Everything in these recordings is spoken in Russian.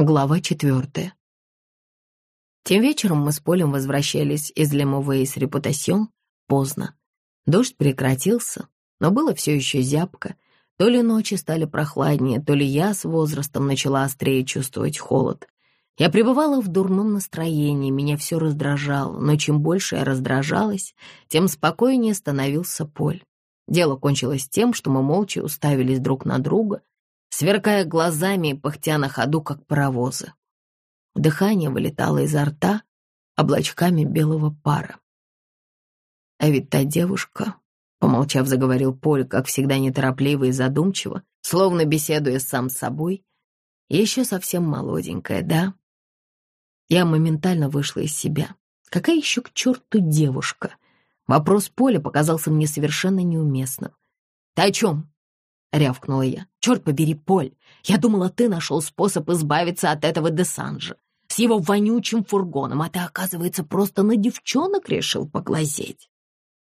Глава четвертая. Тем вечером мы с Полем возвращались из Лемовой с репутасьон поздно. Дождь прекратился, но было все еще зябко. То ли ночи стали прохладнее, то ли я с возрастом начала острее чувствовать холод. Я пребывала в дурном настроении, меня все раздражало, но чем больше я раздражалась, тем спокойнее становился Поль. Дело кончилось тем, что мы молча уставились друг на друга, сверкая глазами и пыхтя на ходу, как паровозы. Дыхание вылетало изо рта облачками белого пара. А ведь та девушка, помолчав, заговорил Поль, как всегда неторопливо и задумчиво, словно беседуя сам с собой, еще совсем молоденькая, да? Я моментально вышла из себя. Какая еще к черту девушка? Вопрос Поля показался мне совершенно неуместным. «Ты о чем?» — рявкнула я. «Черт побери, Поль, я думала, ты нашел способ избавиться от этого Десанжа с его вонючим фургоном, а ты, оказывается, просто на девчонок решил поглазеть».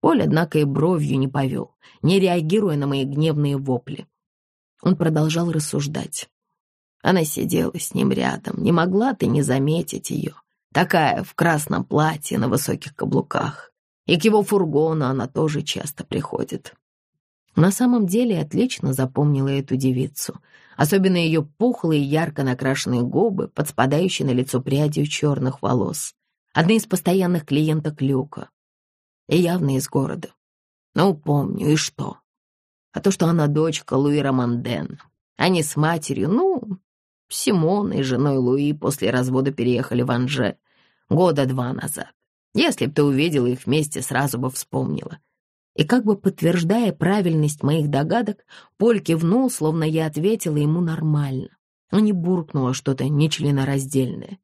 Поль, однако, и бровью не повел, не реагируя на мои гневные вопли. Он продолжал рассуждать. Она сидела с ним рядом, не могла ты не заметить ее. Такая в красном платье на высоких каблуках. И к его фургону она тоже часто приходит. На самом деле отлично запомнила эту девицу, особенно ее пухлые, ярко накрашенные губы, под спадающей на лицо прядью черных волос. Одна из постоянных клиенток Люка. И явно из города. Ну, помню, и что? А то, что она дочка Луи Романден. Они с матерью, ну, Симон и женой Луи после развода переехали в Анже года два назад. Если б ты увидела их вместе, сразу бы вспомнила. И как бы подтверждая правильность моих догадок, Поль кивнул, словно я ответила ему нормально, но не буркнула что-то нечленораздельное.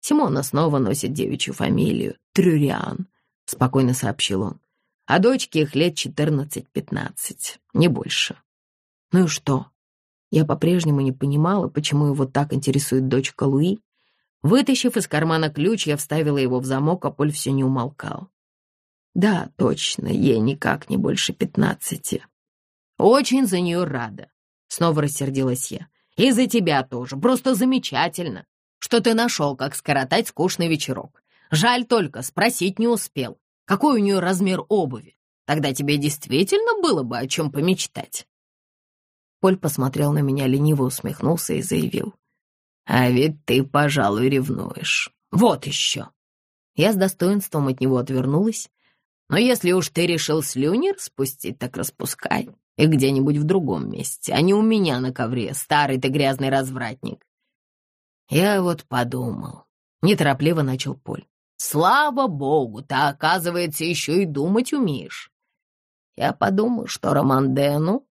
Симона снова носит девичью фамилию — Трюриан, — спокойно сообщил он. А дочке их лет четырнадцать-пятнадцать, не больше. Ну и что? Я по-прежнему не понимала, почему его так интересует дочка Луи. Вытащив из кармана ключ, я вставила его в замок, а Поль все не умолкал. Да, точно, ей никак не больше пятнадцати. Очень за нее рада. Снова рассердилась я. И за тебя тоже. Просто замечательно, что ты нашел, как скоротать скучный вечерок. Жаль только, спросить не успел. Какой у нее размер обуви? Тогда тебе действительно было бы о чем помечтать. Поль посмотрел на меня, лениво усмехнулся и заявил. «А ведь ты, пожалуй, ревнуешь. Вот еще!» Я с достоинством от него отвернулась. «Но если уж ты решил слюни распустить, так распускай. И где-нибудь в другом месте, а не у меня на ковре, старый ты грязный развратник». Я вот подумал. Неторопливо начал Поль. «Слава богу, ты, оказывается, еще и думать умеешь». Я подумал, что Романдену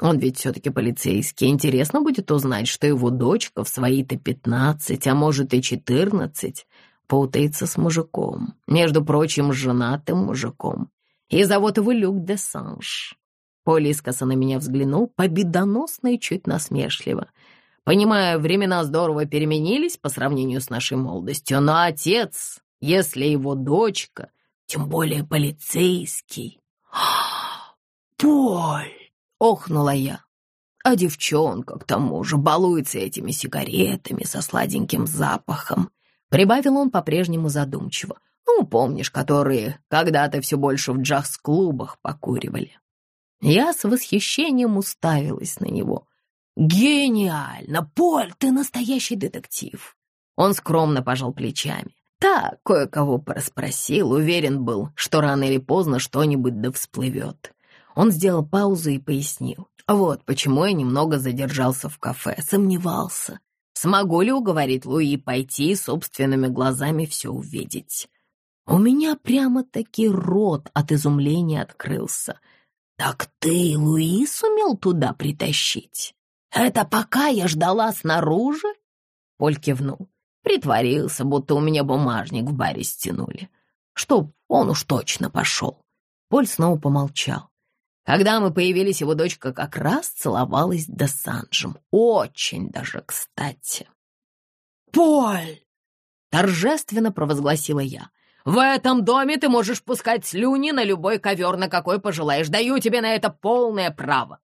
он ведь все-таки полицейский. Интересно будет узнать, что его дочка в свои-то пятнадцать, а может и четырнадцать, путается с мужиком. Между прочим, женатым мужиком. И зовут его Люк де Санж. Поль искоса на меня взглянул, победоносно и чуть насмешливо. Понимаю, времена здорово переменились по сравнению с нашей молодостью, но отец, если его дочка, тем более полицейский... Поль! — охнула я. А девчонка, к тому же, балуется этими сигаретами со сладеньким запахом. Прибавил он по-прежнему задумчиво. Ну, помнишь, которые когда-то все больше в джаз-клубах покуривали. Я с восхищением уставилась на него. «Гениально! Поль, ты настоящий детектив!» Он скромно пожал плечами. Так, кое-кого проспросил, уверен был, что рано или поздно что-нибудь да всплывет. Он сделал паузу и пояснил. Вот почему я немного задержался в кафе, сомневался. Смогу ли уговорить Луи пойти и собственными глазами все увидеть? У меня прямо-таки рот от изумления открылся. «Так ты Луи сумел туда притащить? Это пока я ждала снаружи?» Поль кивнул. Притворился, будто у меня бумажник в баре стянули. Чтоб он уж точно пошел. Поль снова помолчал. Когда мы появились, его дочка как раз целовалась до Санджем. Очень даже кстати. «Поль!» — торжественно провозгласила я. «В этом доме ты можешь пускать слюни на любой ковер, на какой пожелаешь. Даю тебе на это полное право».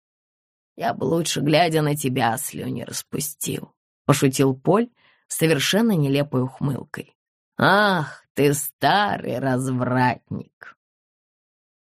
«Я бы лучше, глядя на тебя, слюни распустил», — пошутил Поль, совершенно нелепой ухмылкой. «Ах, ты старый развратник!»